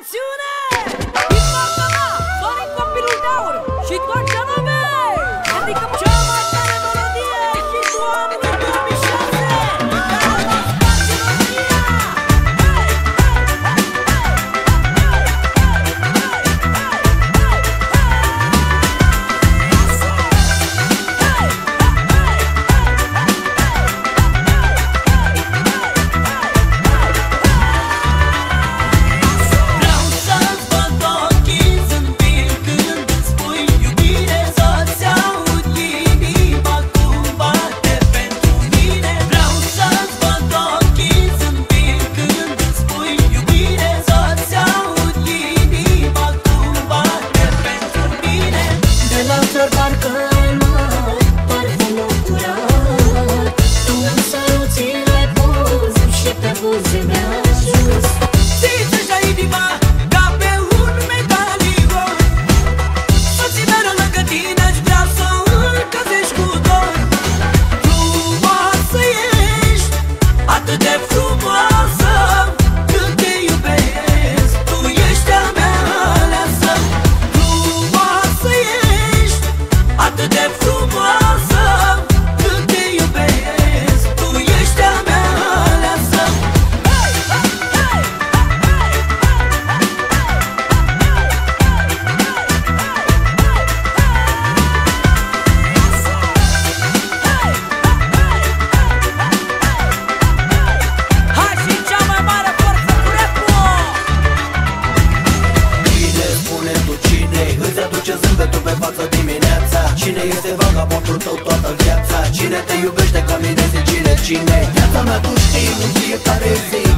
Mansooner! Cine Viața mea tu știi în fiecare zi